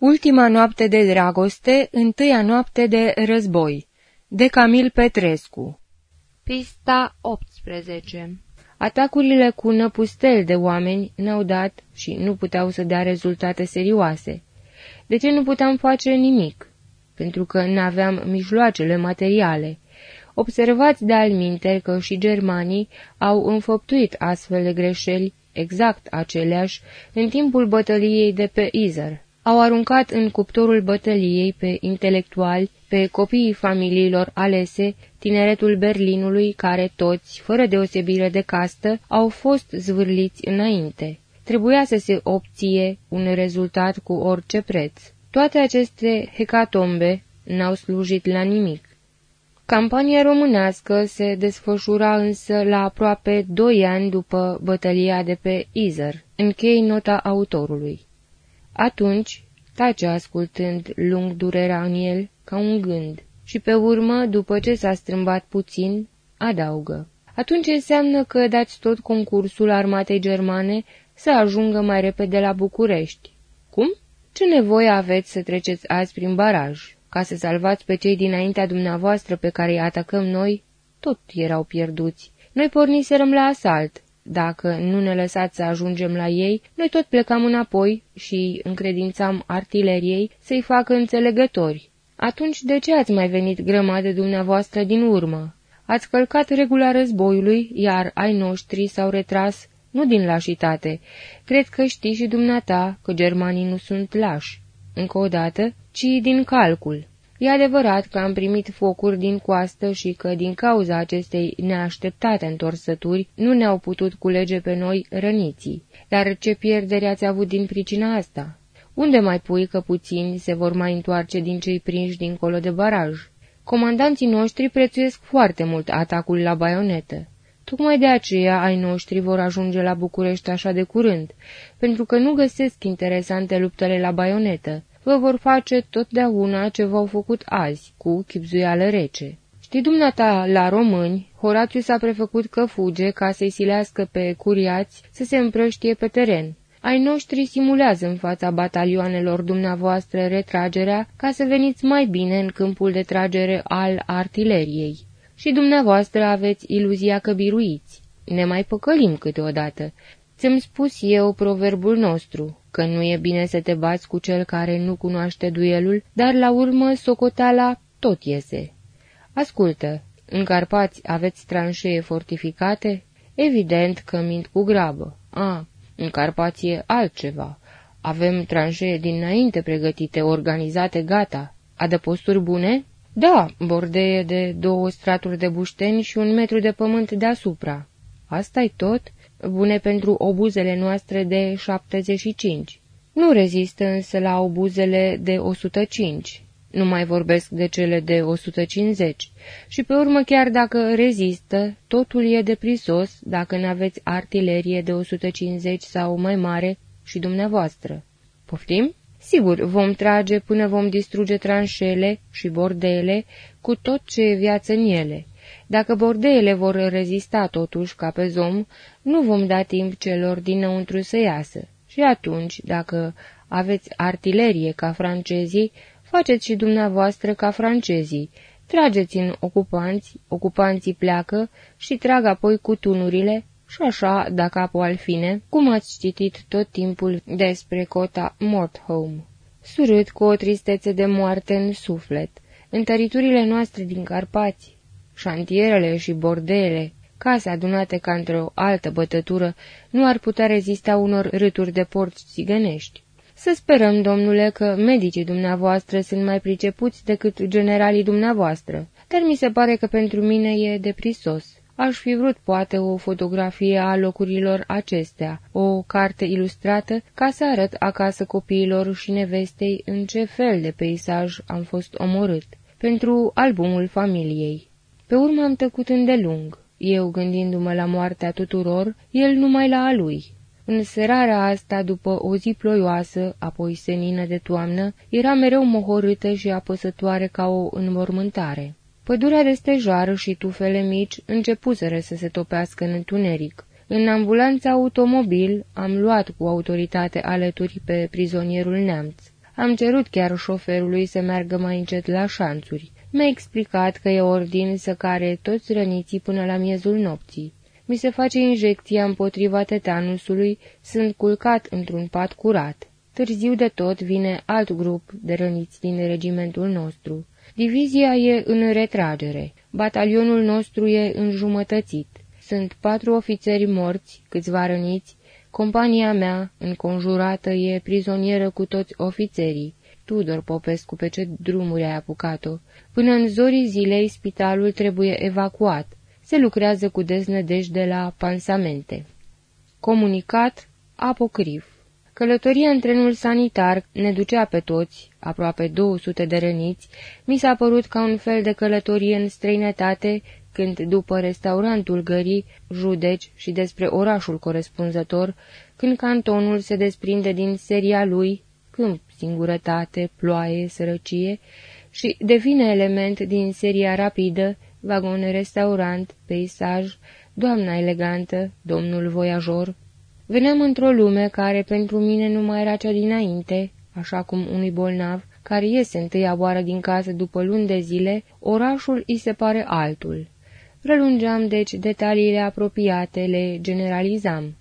Ultima noapte de dragoste, întâia noapte de război, de Camil Petrescu Pista 18 Atacurile cu năpustel de oameni n-au dat și nu puteau să dea rezultate serioase. De ce nu puteam face nimic? Pentru că n-aveam mijloacele materiale. Observați de alminte că și germanii au înfăptuit astfel de greșeli exact aceleași în timpul bătăliei de pe Izer au aruncat în cuptorul bătăliei pe intelectuali, pe copiii familiilor alese, tineretul Berlinului, care toți, fără deosebire de castă, au fost zvârliți înainte. Trebuia să se obție un rezultat cu orice preț. Toate aceste hecatombe n-au slujit la nimic. Campania românească se desfășura însă la aproape doi ani după bătălia de pe Izer. Închei nota autorului. Atunci, tace ascultând lung durerea în el, ca un gând, și pe urmă, după ce s-a strâmbat puțin, adaugă. Atunci înseamnă că dați tot concursul armatei germane să ajungă mai repede la București. Cum? Ce nevoie aveți să treceți azi prin baraj? Ca să salvați pe cei dinaintea dumneavoastră pe care îi atacăm noi? Tot erau pierduți. Noi porniserăm la asalt, dacă nu ne lăsați să ajungem la ei, noi tot plecam înapoi și încredințam artileriei să-i facă înțelegători. Atunci de ce ați mai venit grămadă dumneavoastră din urmă? Ați călcat regula războiului, iar ai noștri s-au retras, nu din lașitate. Cred că știți și dumneata că germanii nu sunt lași, încă o dată, ci din calcul. E adevărat că am primit focuri din coastă și că din cauza acestei neașteptate întorsături nu ne-au putut culege pe noi răniții. Dar ce pierdere ați avut din pricina asta? Unde mai pui că puțini se vor mai întoarce din cei prinși dincolo de baraj? Comandanții noștri prețuiesc foarte mult atacul la baionetă. Tocmai de aceea ai noștri vor ajunge la București așa de curând, pentru că nu găsesc interesante luptele la baionetă, vă vor face totdeauna ce v-au făcut azi, cu chipzuială rece. Știi dumneata, la români, Horațiu s-a prefăcut că fuge ca să-i silească pe curiați să se împrăștie pe teren. Ai noștri simulează în fața batalioanelor dumneavoastră retragerea ca să veniți mai bine în câmpul de tragere al artileriei. Și dumneavoastră aveți iluzia că biruiți. Ne mai păcălim câteodată. Ți-am spus eu proverbul nostru, că nu e bine să te bați cu cel care nu cunoaște duelul, dar la urmă socoteala tot iese. Ascultă, în Carpați aveți tranșee fortificate? Evident că mint cu grabă. A, în Carpați e altceva. Avem tranșee dinainte pregătite, organizate, gata. Adăposturi bune? Da, bordeie de două straturi de bușteni și un metru de pământ deasupra. Asta-i tot? Bune pentru obuzele noastre de 75. Nu rezistă însă la obuzele de 105. Nu mai vorbesc de cele de 150. Și pe urmă, chiar dacă rezistă, totul e de prisos dacă n-aveți artilerie de 150 sau mai mare și dumneavoastră. Poftim? Sigur, vom trage până vom distruge tranșele și bordele cu tot ce e viață în ele. Dacă bordeele vor rezista totuși ca pe zom, nu vom da timp celor dinăuntru să iasă. Și atunci, dacă aveți artilerie ca francezii, faceți și dumneavoastră ca francezii. Trageți în ocupanți, ocupanții pleacă și trag apoi cu tunurile și așa, da capul al fine, cum ați citit tot timpul despre cota Morthome. Surât cu o tristețe de moarte în suflet, întăriturile noastre din Carpați, șantierele și bordele, case adunate ca într-o altă bătătură, nu ar putea rezista unor râturi de porți țigănești. Să sperăm, domnule, că medicii dumneavoastră sunt mai pricepuți decât generalii dumneavoastră, dar mi se pare că pentru mine e deprisos. Aș fi vrut poate o fotografie a locurilor acestea, o carte ilustrată, ca să arăt acasă copiilor și nevestei în ce fel de peisaj am fost omorât, pentru albumul familiei. Pe urmă am tăcut îndelung, eu gândindu-mă la moartea tuturor, el numai la a lui. În serarea asta, după o zi ploioasă, apoi senină de toamnă, era mereu mohorâtă și apăsătoare ca o înmormântare. Pădurea de stejară și tufele mici începuseră să se topească în întuneric. În ambulanța automobil am luat cu autoritate alături pe prizonierul neamț. Am cerut chiar șoferului să meargă mai încet la șanțuri. Mi-a explicat că e ordin să care toți răniții până la miezul nopții. Mi se face injecția împotriva tetanusului, sunt culcat într-un pat curat. Târziu de tot vine alt grup de răniți din regimentul nostru. Divizia e în retragere. Batalionul nostru e înjumătățit. Sunt patru ofițeri morți, câțiva răniți. Compania mea, înconjurată, e prizonieră cu toți ofițerii. Tudor Popescu, pe ce drumuri ai apucat-o? Până în zorii zilei, spitalul trebuie evacuat. Se lucrează cu deznădejde la pansamente. Comunicat apocrif Călătoria în trenul sanitar ne ducea pe toți, aproape 200 de răniți, mi s-a părut ca un fel de călătorie în străinătate, când, după restaurantul gării, judeci și despre orașul corespunzător, când cantonul se desprinde din seria lui, câmp, singurătate, ploaie, sărăcie, și devine element din seria rapidă, vagon restaurant, peisaj, doamna elegantă, domnul voiajor, Veneam într-o lume care pentru mine nu mai era cea dinainte, așa cum unui bolnav, care iese întâia oară din casă după luni de zile, orașul îi se pare altul. Prelungeam deci detaliile apropiate, le generalizam.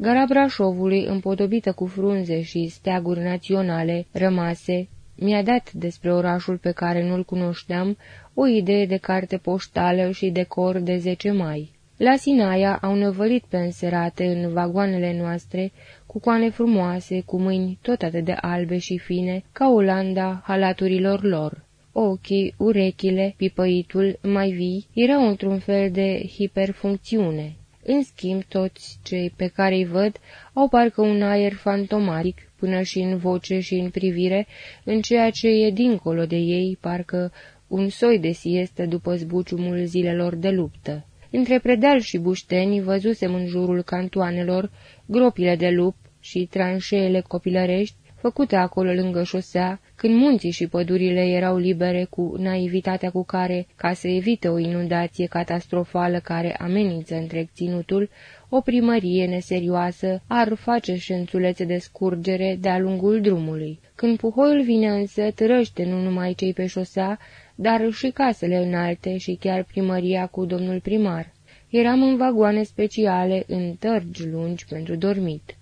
Gara Brașovului, împodobită cu frunze și steaguri naționale rămase, mi-a dat despre orașul pe care nu-l cunoșteam o idee de carte poștală și decor de 10 mai. La Sinaia au năvălit pe înserate în vagoanele noastre, cu coane frumoase, cu mâini tot atât de albe și fine, ca Olanda halaturilor lor. Ochii, urechile, pipăitul, mai vii, erau într-un fel de hiperfuncțiune. În schimb, toți cei pe care îi văd au parcă un aer fantomatic, până și în voce și în privire, în ceea ce e dincolo de ei, parcă un soi de siestă după zbuciumul zilelor de luptă. Între predeal și bușteni văzusem în jurul cantoanelor gropile de lup și tranșeele copilărești făcute acolo lângă șosea, când munții și pădurile erau libere cu naivitatea cu care, ca să evite o inundație catastrofală care amenință întreg ținutul, o primărie neserioasă ar face șențulețe de scurgere de-a lungul drumului. Când puhoiul vine însă, târăște nu numai cei pe șosea, dar și casele înalte și chiar primăria cu domnul primar. Eram în vagoane speciale, în tărgi lungi pentru dormit.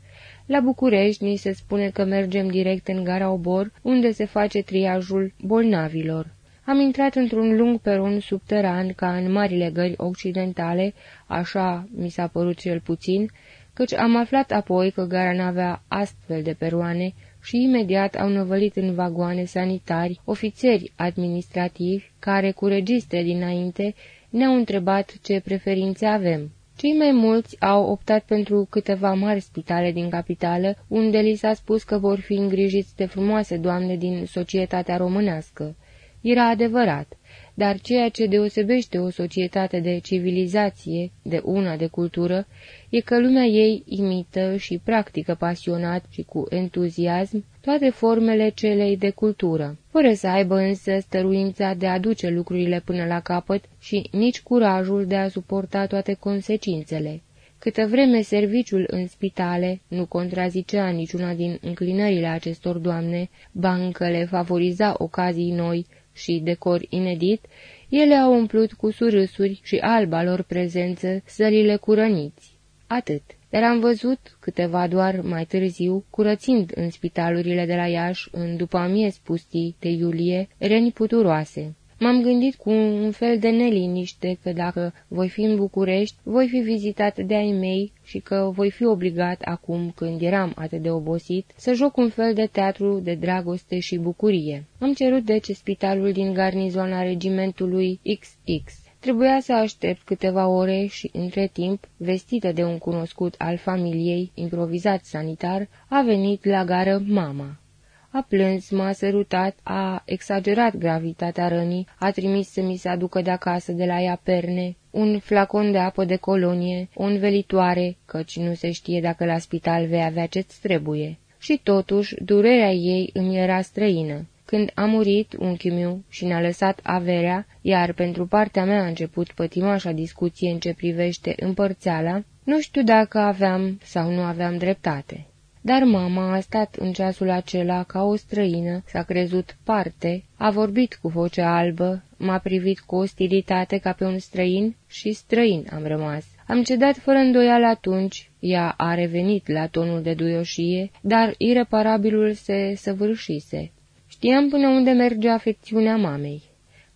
La București ni se spune că mergem direct în gara Obor, unde se face triajul bolnavilor. Am intrat într-un lung peron subteran ca în marile gări occidentale, așa mi s-a părut cel puțin, căci am aflat apoi că gara n-avea astfel de peroane și imediat au năvălit în vagoane sanitari ofițeri administrativi care, cu registre dinainte, ne-au întrebat ce preferințe avem. Cei mai mulți au optat pentru câteva mari spitale din capitală, unde li s-a spus că vor fi îngrijiți de frumoase doamne din societatea românească. Era adevărat dar ceea ce deosebește o societate de civilizație de una de cultură e că lumea ei imită și practică pasionat și cu entuziasm toate formele celei de cultură, fără să aibă însă stăruința de a duce lucrurile până la capăt și nici curajul de a suporta toate consecințele. Câtă vreme serviciul în spitale nu contrazicea niciuna din înclinările acestor doamne, bancă le favoriza ocazii noi și decor inedit, ele au umplut cu surâsuri și alba lor prezență sălile cu răniți. Atât. Dar am văzut, câteva doar mai târziu, curățind în spitalurile de la Iași, în după amiez pustii de iulie, reni puturoase. M-am gândit cu un fel de neliniște că dacă voi fi în București, voi fi vizitat de ai mei și că voi fi obligat acum, când eram atât de obosit, să joc un fel de teatru de dragoste și bucurie. Am cerut deci spitalul din garnizoana regimentului XX. Trebuia să aștept câteva ore și, între timp, vestită de un cunoscut al familiei, improvizat sanitar, a venit la gară mama. A plâns, m-a sărutat, a exagerat gravitatea rănii, a trimis să mi se aducă de acasă de la ea perne, un flacon de apă de colonie, o învelitoare, căci nu se știe dacă la spital vei avea ce-ți trebuie. Și totuși, durerea ei îmi era străină. Când a murit unchiul meu și ne-a lăsat averea, iar pentru partea mea a început pătimașa discuție în ce privește împărțeala, nu știu dacă aveam sau nu aveam dreptate. Dar mama a stat în ceasul acela ca o străină, s-a crezut parte, a vorbit cu voce albă, m-a privit cu ostilitate ca pe un străin și străin am rămas. Am cedat fără îndoială atunci, ea a revenit la tonul de duioșie, dar ireparabilul se săvârșise. Știam până unde merge afecțiunea mamei.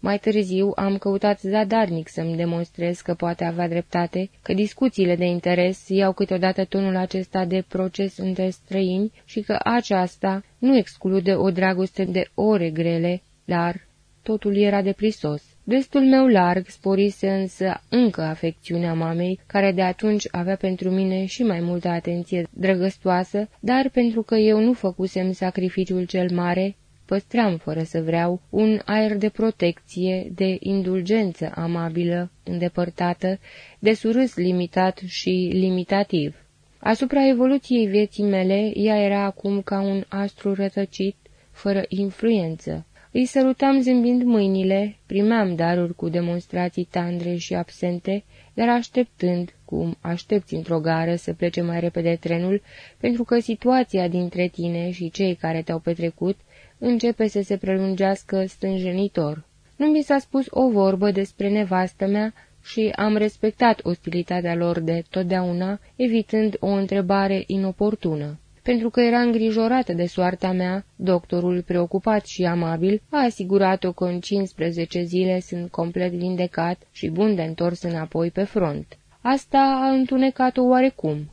Mai târziu am căutat zadarnic să-mi demonstrez că poate avea dreptate, că discuțiile de interes iau câteodată tonul acesta de proces între străini și că aceasta nu exclude o dragoste de ore grele, dar totul era de prisos. Destul meu larg sporise însă încă afecțiunea mamei, care de atunci avea pentru mine și mai multă atenție drăgăstoasă, dar pentru că eu nu făcusem sacrificiul cel mare, păstram, fără să vreau, un aer de protecție, de indulgență amabilă, îndepărtată, de surâs limitat și limitativ. Asupra evoluției vieții mele, ea era acum ca un astru rătăcit, fără influență. Îi sărutam zâmbind mâinile, primeam daruri cu demonstrații tandre și absente, dar așteptând, cum aștepți într-o gară să plece mai repede trenul, pentru că situația dintre tine și cei care te-au petrecut începe să se prelungească stânjenitor. Nu mi s-a spus o vorbă despre nevastă mea și am respectat ostilitatea lor de totdeauna, evitând o întrebare inoportună. Pentru că era îngrijorată de soarta mea, doctorul, preocupat și amabil, a asigurat-o că în 15 zile sunt complet vindecat și bun de întors înapoi pe front. Asta a întunecat-o oarecum.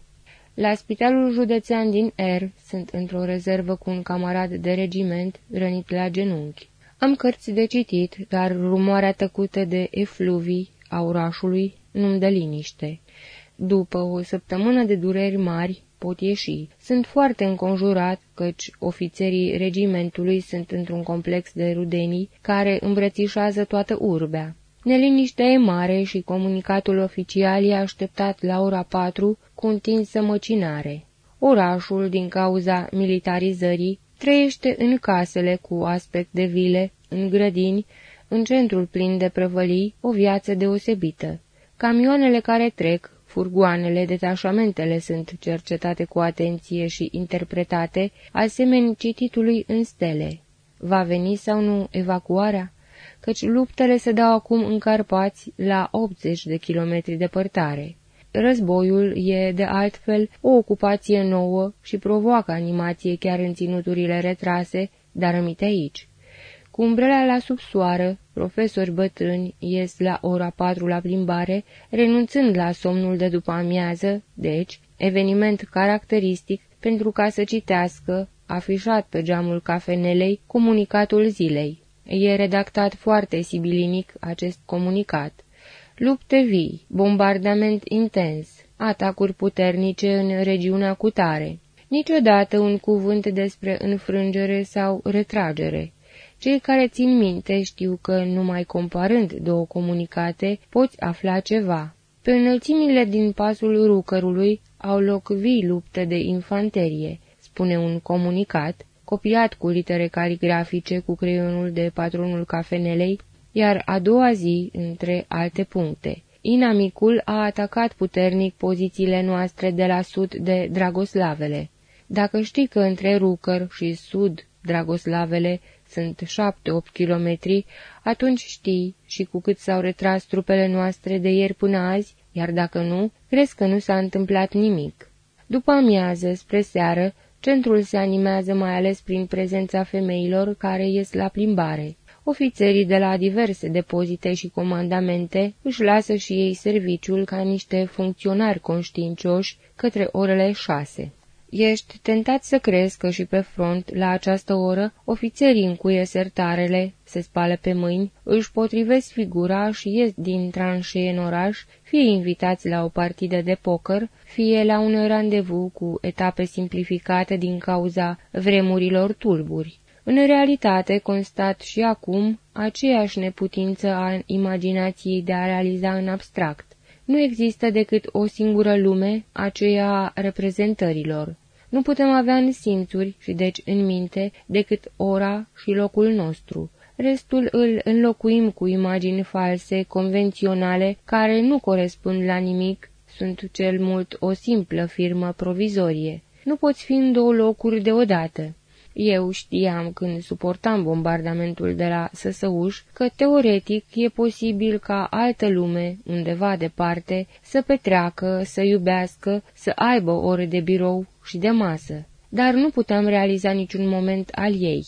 La spitalul județean din R sunt într-o rezervă cu un camarad de regiment rănit la genunchi. Am cărți de citit, dar rumoarea tăcută de efluvii a orașului nu-mi dă liniște. După o săptămână de dureri mari, pot ieși. Sunt foarte înconjurat, căci ofițerii regimentului sunt într-un complex de rudenii care îmbrățișează toată urbea. Neliniștea e mare și comunicatul oficial e așteptat la ora patru cu întinsă măcinare. Orașul, din cauza militarizării, trăiește în casele cu aspect de vile, în grădini, în centrul plin de prăvălii, o viață deosebită. Camioanele care trec, furgoanele, detașamentele sunt cercetate cu atenție și interpretate, asemeni cititului în stele. Va veni sau nu evacuarea? Căci luptele se dau acum în Carpați la 80 de kilometri departare. Războiul e, de altfel, o ocupație nouă și provoacă animație chiar în ținuturile retrase, dar rămite aici. Cu umbrela la subsoară, profesori bătrâni ies la ora patru la plimbare, renunțând la somnul de după amiază, deci, eveniment caracteristic pentru ca să citească, afișat pe geamul cafenelei, comunicatul zilei. E redactat foarte sibilinic acest comunicat. Lupte vii, bombardament intens, atacuri puternice în regiunea cutare. Niciodată un cuvânt despre înfrângere sau retragere. Cei care țin minte știu că, numai comparând două comunicate, poți afla ceva. Pe înălțimile din pasul rucărului au loc vii lupte de infanterie, spune un comunicat, copiat cu litere caligrafice cu creionul de patronul cafenelei, iar a doua zi, între alte puncte. Inamicul a atacat puternic pozițiile noastre de la sud de Dragoslavele. Dacă știi că între Rucăr și sud Dragoslavele sunt șapte-opt kilometri, atunci știi și cu cât s-au retras trupele noastre de ieri până azi, iar dacă nu, crezi că nu s-a întâmplat nimic. După amiază, spre seară, centrul se animează mai ales prin prezența femeilor care ies la plimbare. Ofițerii de la diverse depozite și comandamente își lasă și ei serviciul ca niște funcționari conștiincioși către orele șase. Ești tentat să crezi că și pe front, la această oră, ofițerii încuie sertarele, se spală pe mâini, își potrivesc figura și ies din tranșee în oraș, fie invitați la o partidă de poker, fie la un randevu cu etape simplificate din cauza vremurilor tulburi. În realitate, constat și acum aceeași neputință a imaginației de a realiza în abstract. Nu există decât o singură lume, aceea a reprezentărilor. Nu putem avea în simțuri și deci în minte decât ora și locul nostru. Restul îl înlocuim cu imagini false, convenționale, care nu corespund la nimic, sunt cel mult o simplă firmă provizorie. nu poți fi în două locuri deodată. Eu știam când suportam bombardamentul de la Săsăuș că teoretic e posibil ca altă lume, undeva departe, să petreacă, să iubească, să aibă ore de birou și de masă, dar nu puteam realiza niciun moment al ei.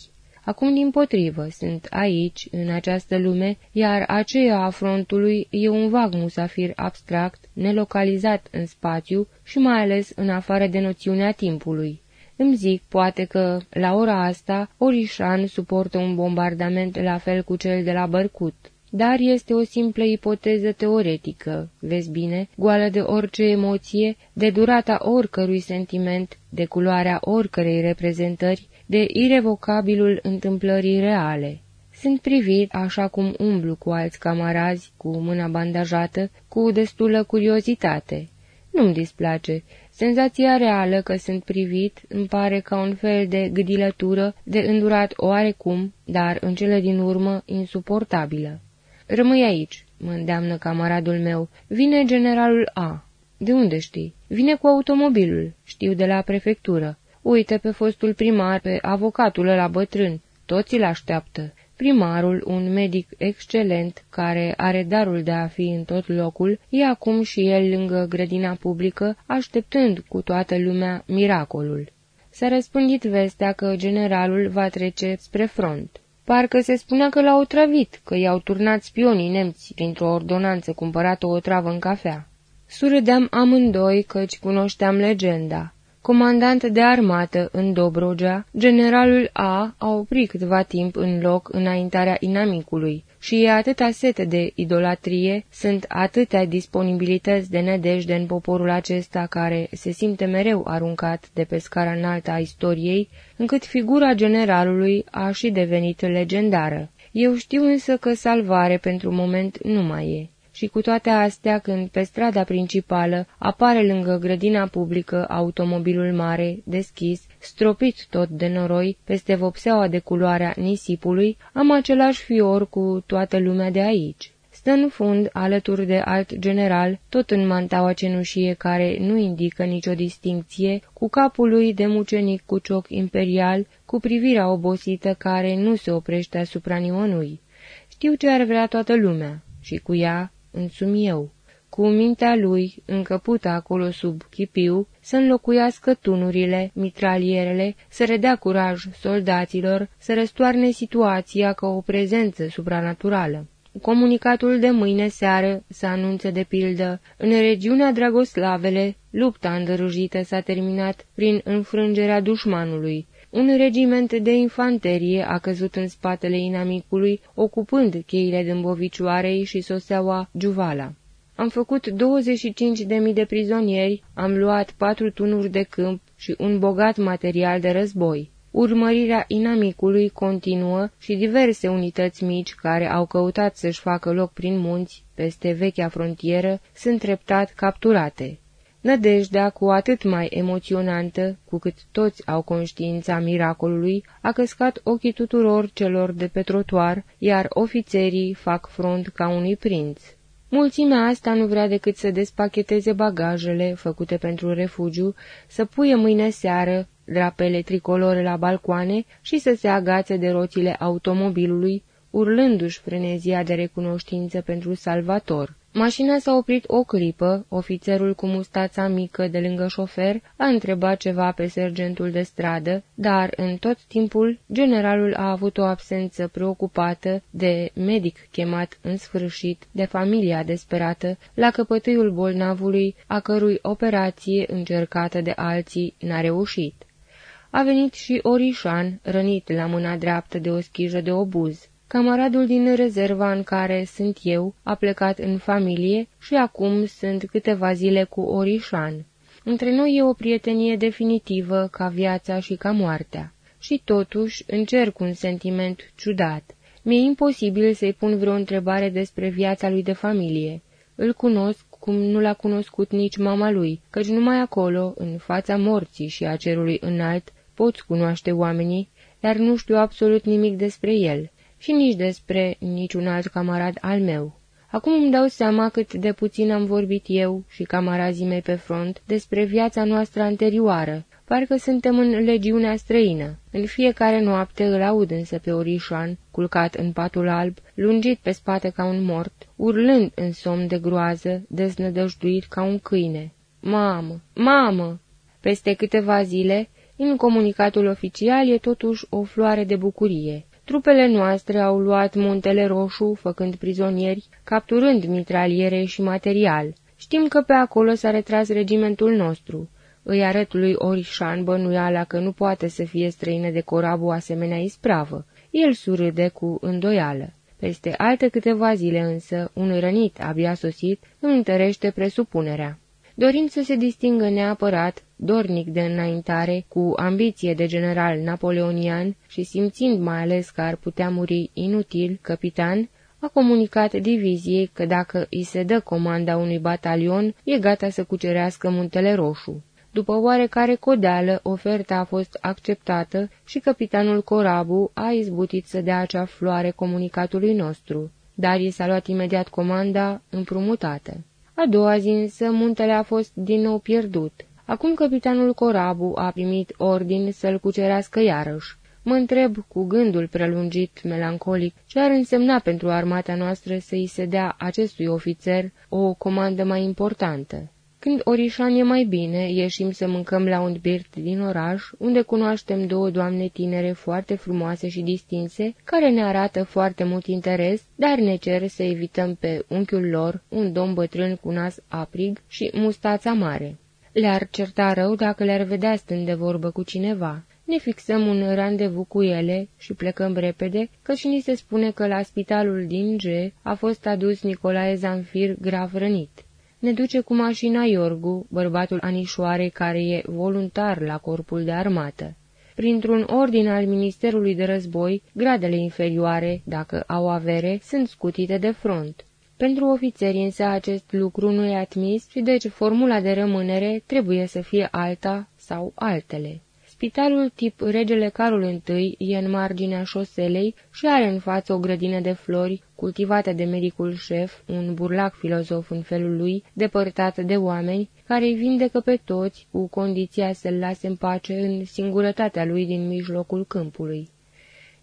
Acum, din potrivă, sunt aici, în această lume, iar aceea a frontului e un vag musafir abstract, nelocalizat în spațiu și mai ales în afară de noțiunea timpului. Îmi zic, poate că, la ora asta, Orișan suportă un bombardament la fel cu cel de la Bărcut. Dar este o simplă ipoteză teoretică, vezi bine, goală de orice emoție, de durata oricărui sentiment, de culoarea oricărei reprezentări, de irevocabilul întâmplării reale. Sunt privit așa cum umblu cu alți camarazi, cu mâna bandajată, cu destulă curiozitate. Nu-mi displace. Senzația reală că sunt privit îmi pare ca un fel de gâdilătură de îndurat oarecum, dar în cele din urmă insuportabilă. Rămâi aici, mă îndeamnă camaradul meu. Vine generalul A. De unde știi? Vine cu automobilul. Știu de la prefectură. Uite pe fostul primar, pe avocatul ăla bătrân. Toți îl așteaptă. Primarul, un medic excelent, care are darul de a fi în tot locul, e acum și el lângă grădina publică, așteptând cu toată lumea miracolul. S-a răspândit vestea că generalul va trece spre front. Parcă se spunea că l-au trăvit, că i-au turnat spionii nemți printr-o ordonanță cumpărată o travă în cafea. Surâdeam amândoi căci cunoșteam legenda. Comandant de armată în Dobrogea, generalul A a oprit câtva timp în loc înaintarea inamicului și e atâta sete de idolatrie, sunt atâtea disponibilități de nedejde în poporul acesta care se simte mereu aruncat de pe scara înaltă a istoriei, încât figura generalului a și devenit legendară. Eu știu însă că salvare pentru moment nu mai e și cu toate astea, când pe strada principală apare lângă grădina publică automobilul mare, deschis, stropit tot de noroi, peste vopseaua de culoarea nisipului, am același fior cu toată lumea de aici. Stă în fund, alături de alt general, tot în mantaua cenușie care nu indică nicio distincție, cu capul lui de mucenic cu cioc imperial, cu privirea obosită care nu se oprește asupra nimănui. Știu ce ar vrea toată lumea și cu ea însumi eu, cu mintea lui, încăpută acolo sub chipiu, să înlocuiască tunurile, mitralierele, să redea curaj soldaților, să răstoarne situația ca o prezență supranaturală. Comunicatul de mâine seară să anunță de pildă, în regiunea Dragoslavele, lupta îndărâjită s-a terminat prin înfrângerea dușmanului, un regiment de infanterie a căzut în spatele inamicului, ocupând cheile dâmbovicioarei și soseaua Juvala. Am făcut 25.000 de prizonieri, am luat patru tunuri de câmp și un bogat material de război. Urmărirea inamicului continuă și diverse unități mici care au căutat să-și facă loc prin munți, peste vechea frontieră, sunt treptat capturate. Nădejdea, cu atât mai emoționantă, cu cât toți au conștiința miracolului, a căscat ochii tuturor celor de pe trotuar, iar ofițerii fac front ca unui prinț. Mulțimea asta nu vrea decât să despacheteze bagajele făcute pentru refugiu, să puie mâine seară drapele tricolore la balcoane și să se agațe de roțile automobilului, urlându-și frenezia de recunoștință pentru Salvator. Mașina s-a oprit o clipă, ofițerul cu mustața mică de lângă șofer a întrebat ceva pe sergentul de stradă, dar în tot timpul generalul a avut o absență preocupată de medic chemat în sfârșit, de familia desperată, la căpătâiul bolnavului, a cărui operație încercată de alții n-a reușit. A venit și Orișan, rănit la mâna dreaptă de o schijă de obuz. Camaradul din rezerva în care sunt eu a plecat în familie și acum sunt câteva zile cu Orișan. Între noi e o prietenie definitivă ca viața și ca moartea. Și totuși încerc un sentiment ciudat. Mi-e imposibil să-i pun vreo întrebare despre viața lui de familie. Îl cunosc cum nu l-a cunoscut nici mama lui, căci numai acolo, în fața morții și a cerului înalt, poți cunoaște oamenii, dar nu știu absolut nimic despre el și nici despre niciun alt camarad al meu. Acum îmi dau seama cât de puțin am vorbit eu și camarazii mei pe front despre viața noastră anterioară. parcă suntem în legiunea străină. În fiecare noapte îl aud însă pe Orișan, culcat în patul alb, lungit pe spate ca un mort, urlând în somn de groază, deznădăjduit ca un câine. Mamă! Mamă! Peste câteva zile, în comunicatul oficial e totuși o floare de bucurie. Trupele noastre au luat Muntele Roșu, făcând prizonieri, capturând mitraliere și material. Știm că pe acolo s-a retras regimentul nostru. Îi arăt lui Orișan bănuiala că nu poate să fie străină de corabu asemenea ispravă. El surâde cu îndoială. Peste alte câteva zile însă, un rănit abia sosit îmi întărește presupunerea. Dorind să se distingă neapărat, dornic de înaintare, cu ambiție de general napoleonian și simțind mai ales că ar putea muri inutil, capitan, a comunicat diviziei că dacă îi se dă comanda unui batalion, e gata să cucerească Muntele Roșu. După oarecare codeală, oferta a fost acceptată și capitanul Corabu a izbutit să dea acea floare comunicatului nostru, dar i s-a luat imediat comanda împrumutată. A doua zi însă muntele a fost din nou pierdut. Acum capitanul Corabu a primit ordin să-l cucerească iarăși. Mă întreb, cu gândul prelungit, melancolic, ce ar însemna pentru armata noastră să îi se dea acestui ofițer o comandă mai importantă. Când Orișan e mai bine, ieșim să mâncăm la un birt din oraș, unde cunoaștem două doamne tinere foarte frumoase și distinse, care ne arată foarte mult interes, dar ne cer să evităm pe unchiul lor, un domn bătrân cu nas aprig și mustața mare. Le-ar certa rău dacă le-ar vedea stând de vorbă cu cineva. Ne fixăm un randevu cu ele și plecăm repede, căci ni se spune că la spitalul din G a fost adus Nicolae Zanfir grav rănit. Ne duce cu mașina Iorgu, bărbatul anișoarei care e voluntar la corpul de armată. Printr-un ordin al Ministerului de Război, gradele inferioare, dacă au avere, sunt scutite de front. Pentru ofițeri însă acest lucru nu e admis și deci formula de rămânere trebuie să fie alta sau altele. Spitalul tip Regele Carol I e în marginea șoselei și are în față o grădină de flori cultivată de medicul șef, un burlac filozof în felul lui, depărtat de oameni, care îi vindecă pe toți, cu condiția să-l lase în pace în singurătatea lui din mijlocul câmpului.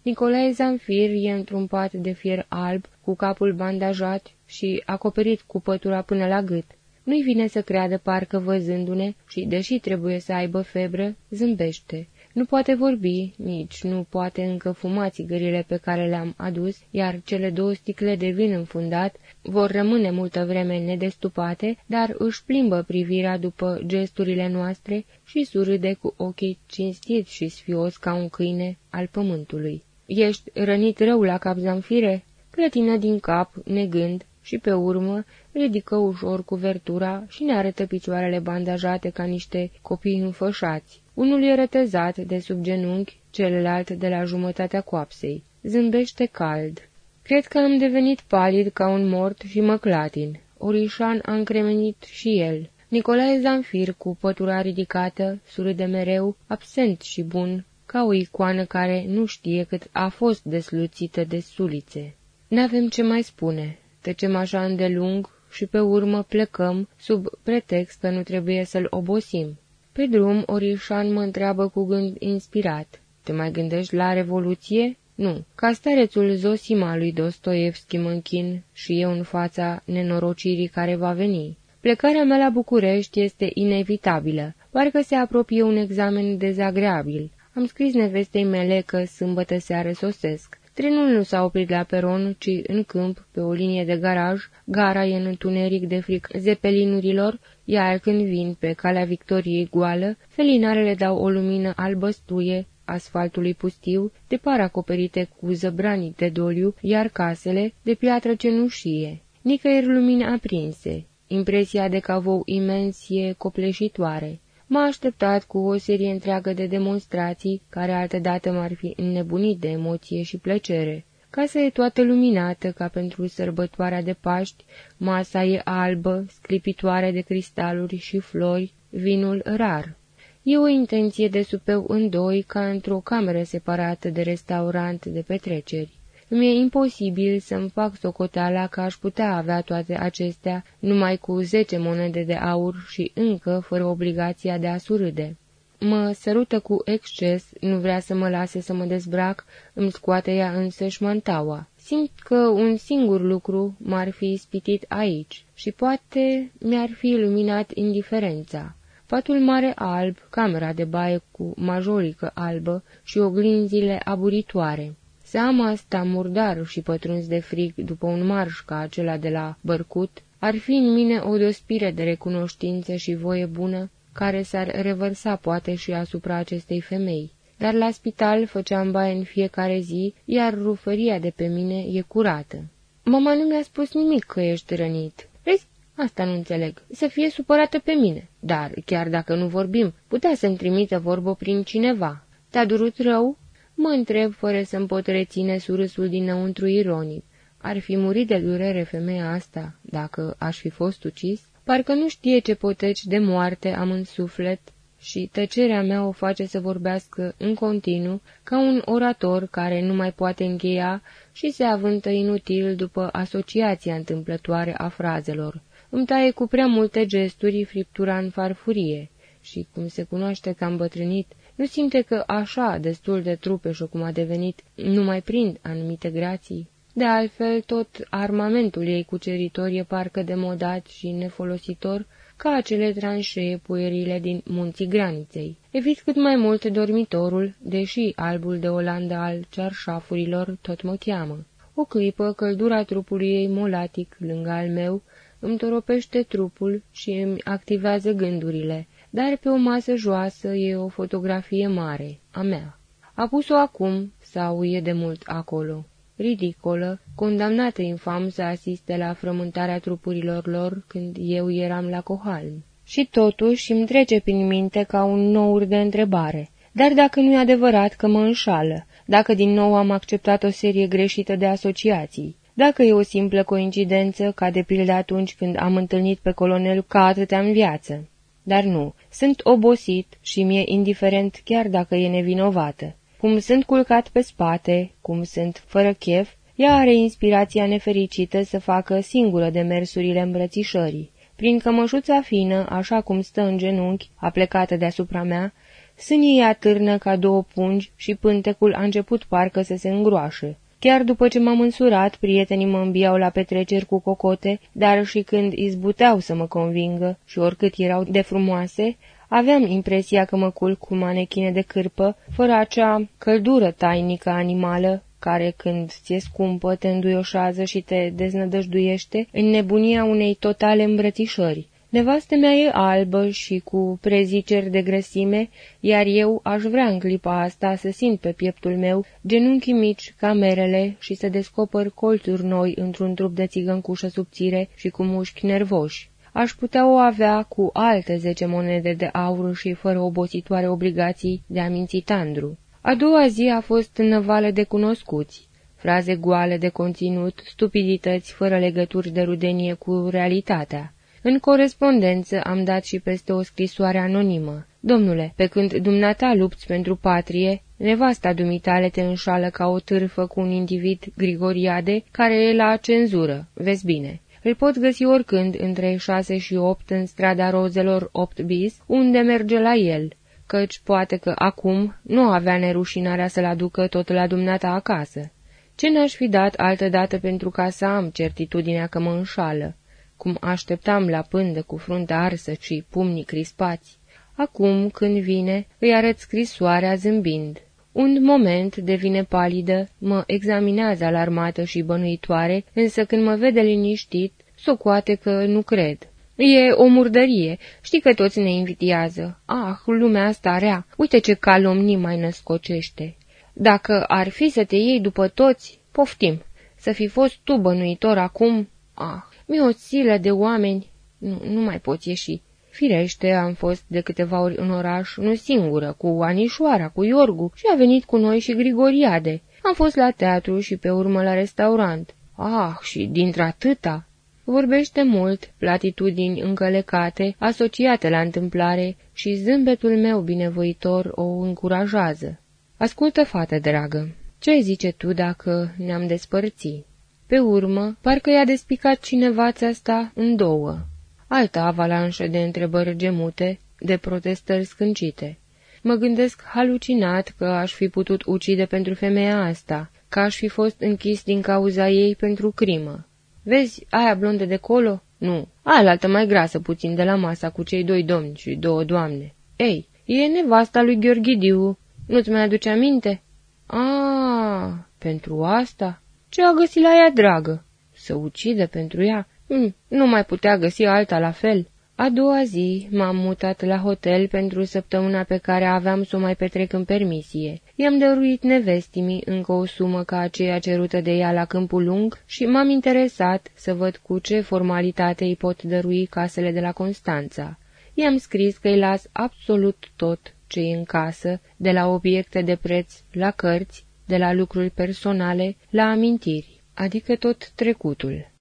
Nicolae Zanfir e într-un pat de fier alb, cu capul bandajat și acoperit cu pătura până la gât. Nu-i vine să creadă parcă văzându-ne și, deși trebuie să aibă febră, zâmbește. Nu poate vorbi, nici nu poate încă fuma țigările pe care le-am adus, iar cele două sticle de vin înfundat vor rămâne multă vreme nedestupate, dar își plimbă privirea după gesturile noastre și surâde cu ochii cinstit și sfios ca un câine al pământului. Ești rănit rău la cap, Zamfire?" Clătină din cap, negând, și pe urmă ridică ușor cuvertura și ne arătă picioarele bandajate ca niște copii înfășați. Unul e rătezat de sub genunchi, celălalt de la jumătatea coapsei. Zâmbește cald. Cred că am devenit palid ca un mort și mă clatin. Orișan a încremenit și el. Nicolae Zanfir, cu pătura ridicată, surâde mereu, absent și bun, ca o icoană care nu știe cât a fost desluțită de sulițe. N-avem ce mai spune. Trecem așa îndelung și pe urmă plecăm, sub pretext că nu trebuie să-l obosim. Pe drum, Orișan mă întreabă cu gând inspirat. Te mai gândești la Revoluție? Nu. Ca starețul Zosima lui Dostoevski mă închin și eu în fața nenorocirii care va veni. Plecarea mea la București este inevitabilă. Parcă se apropie un examen dezagreabil. Am scris nevestei mele că sâmbătă seară sosesc. Trenul nu s-a oprit la peron, ci în câmp, pe o linie de garaj, gara e în întuneric de fric zepelinurilor, iar când vin pe calea Victoriei goală, felinarele dau o lumină albăstuie asfaltului pustiu, de par acoperite cu zăbranii de doliu, iar casele de piatră cenușie. Nicăieri lumini aprinse, impresia de cavou imens e copleșitoare. M-a așteptat cu o serie întreagă de demonstrații, care altădată m-ar fi înnebunit de emoție și plăcere. Casa e toată luminată ca pentru sărbătoarea de Paști, masa e albă, sclipitoare de cristaluri și flori, vinul rar. E o intenție de supeu în doi ca într-o cameră separată de restaurant de petreceri. Îmi e imposibil să-mi fac socoteala că aș putea avea toate acestea numai cu zece monede de aur și încă fără obligația de a surâde. mă sărută cu exces, nu vrea să mă lase să mă dezbrac, îmi scoate ea însăși șmantaua. Simt că un singur lucru m-ar fi ispitit aici și poate mi-ar fi iluminat indiferența. Patul mare alb, camera de baie cu majorică albă și oglinzile aburitoare. Seama asta murdar și pătruns de frig după un marș ca acela de la Bărcut, ar fi în mine o dospire de recunoștință și voie bună, care s-ar revărsa poate și asupra acestei femei. Dar la spital făceam baie în fiecare zi, iar rufăria de pe mine e curată. Mama nu mi-a spus nimic că ești rănit. Vezi, asta nu înțeleg. Să fie supărată pe mine. Dar, chiar dacă nu vorbim, putea să-mi trimită vorbă prin cineva. Te-a durut rău? Mă întreb, fără să-mi pot reține surâsul dinăuntru ironic. Ar fi murit de durere femeia asta, dacă aș fi fost ucis? Parcă nu știe ce poteci de moarte am în suflet și tăcerea mea o face să vorbească în continuu ca un orator care nu mai poate încheia și se avântă inutil după asociația întâmplătoare a frazelor. Îmi taie cu prea multe gesturi friptura în farfurie și, cum se cunoaște că am bătrânit, nu simte că așa, destul de trupeșă cum a devenit, nu mai prind anumite grații? De altfel, tot armamentul ei cuceritor e parcă demodat și nefolositor, ca acele tranșee puierile din munții graniței. Evit cât mai mult dormitorul, deși albul de Olanda al cearșafurilor tot mă cheamă. O clipă, căldura trupului ei molatic, lângă al meu, îmi toropește trupul și îmi activează gândurile, dar pe o masă joasă e o fotografie mare, a mea. A pus-o acum sau e de mult acolo? Ridicolă, condamnată infam să asiste la frământarea trupurilor lor când eu eram la Cohalm. Și totuși îmi trece prin minte ca un nour de întrebare. Dar dacă nu e adevărat că mă înșală, dacă din nou am acceptat o serie greșită de asociații, dacă e o simplă coincidență, ca de pildă atunci când am întâlnit pe colonel ca atâtea în viață. Dar nu, sunt obosit și mi-e indiferent chiar dacă e nevinovată. Cum sunt culcat pe spate, cum sunt fără chef, ea are inspirația nefericită să facă singură demersurile îmbrățișării. Prin cămășuța fină, așa cum stă în genunchi, aplecată deasupra mea, sânii atârnă ca două pungi și pântecul a început parcă să se îngroașe. Chiar după ce m-am însurat, prietenii mă înbiau la petreceri cu cocote, dar și când izbuteau să mă convingă și oricât erau de frumoase, aveam impresia că mă culc cu manechine de cârpă, fără acea căldură tainică animală, care când ți-e scumpă te înduioșează și te deznădăjduiește în nebunia unei totale îmbrățișări. Nevastă mea e albă și cu preziceri de grăsime, iar eu aș vrea în clipa asta să simt pe pieptul meu genunchii mici ca merele și să descoper colțuri noi într-un trup de țigăncușă subțire și cu mușchi nervoși. Aș putea o avea cu alte zece monede de aur și fără obositoare obligații de a minți tandru. A doua zi a fost năvală de cunoscuți, fraze goale de conținut, stupidități fără legături de rudenie cu realitatea. În corespondență am dat și peste o scrisoare anonimă. Domnule, pe când dumneata lupți pentru patrie, nevasta dumitale te înșală ca o târfă cu un individ Grigoriade care e la cenzură, vezi bine. Îl pot găsi oricând între șase și opt în strada rozelor 8 bis, unde merge la el, căci poate că acum nu avea nerușinarea să-l aducă tot la dumneata acasă. Ce n-aș fi dat altă dată pentru ca să am certitudinea că mă înșală? Cum așteptam la pândă cu fruntea arsă și pumnii crispați. Acum, când vine, îi arăt scrisoarea zâmbind. Un moment devine palidă, mă examinează alarmată și bănuitoare, însă când mă vede liniștit, socoate că nu cred. E o murdărie, știi că toți ne invidiază. Ah, lumea asta rea, uite ce calomnii mai născocește. Dacă ar fi să te iei după toți, poftim. Să fi fost tu bănuitor acum, ah, mi o țilă de oameni. Nu, nu mai pot ieși. Firește, am fost de câteva ori în oraș, nu singură, cu Anișoara, cu Iorgu și a venit cu noi și Grigoriade. Am fost la teatru și pe urmă la restaurant. Ah, și dintr-atâta! Vorbește mult, platitudini încălecate, asociate la întâmplare și zâmbetul meu binevoitor o încurajează. Ascultă, fată dragă, ce zice tu dacă ne-am despărțit? Pe urmă, parcă i-a despicat cineva asta în două. Alta avalanșă de întrebări gemute, de protestări scâncite. Mă gândesc halucinat că aș fi putut ucide pentru femeia asta, că aș fi fost închis din cauza ei pentru crimă. Vezi, aia blondă de colo? Nu, alaltă mai grasă puțin de la masa cu cei doi domni și două doamne. Ei, e nevasta lui Gheorghidiu. Nu-ți mai aduce aminte? A, pentru asta? Ce a găsit la ea dragă? Să ucide pentru ea? Mm, nu mai putea găsi alta la fel. A doua zi m-am mutat la hotel pentru săptămâna pe care aveam să o mai petrec în permisie. I-am dăruit nevestimii încă o sumă ca aceea cerută de ea la câmpul lung și m-am interesat să văd cu ce formalitate îi pot dărui casele de la Constanța. I-am scris că îi las absolut tot ce e în casă, de la obiecte de preț la cărți, de la lucruri personale la amintiri, adică tot trecutul.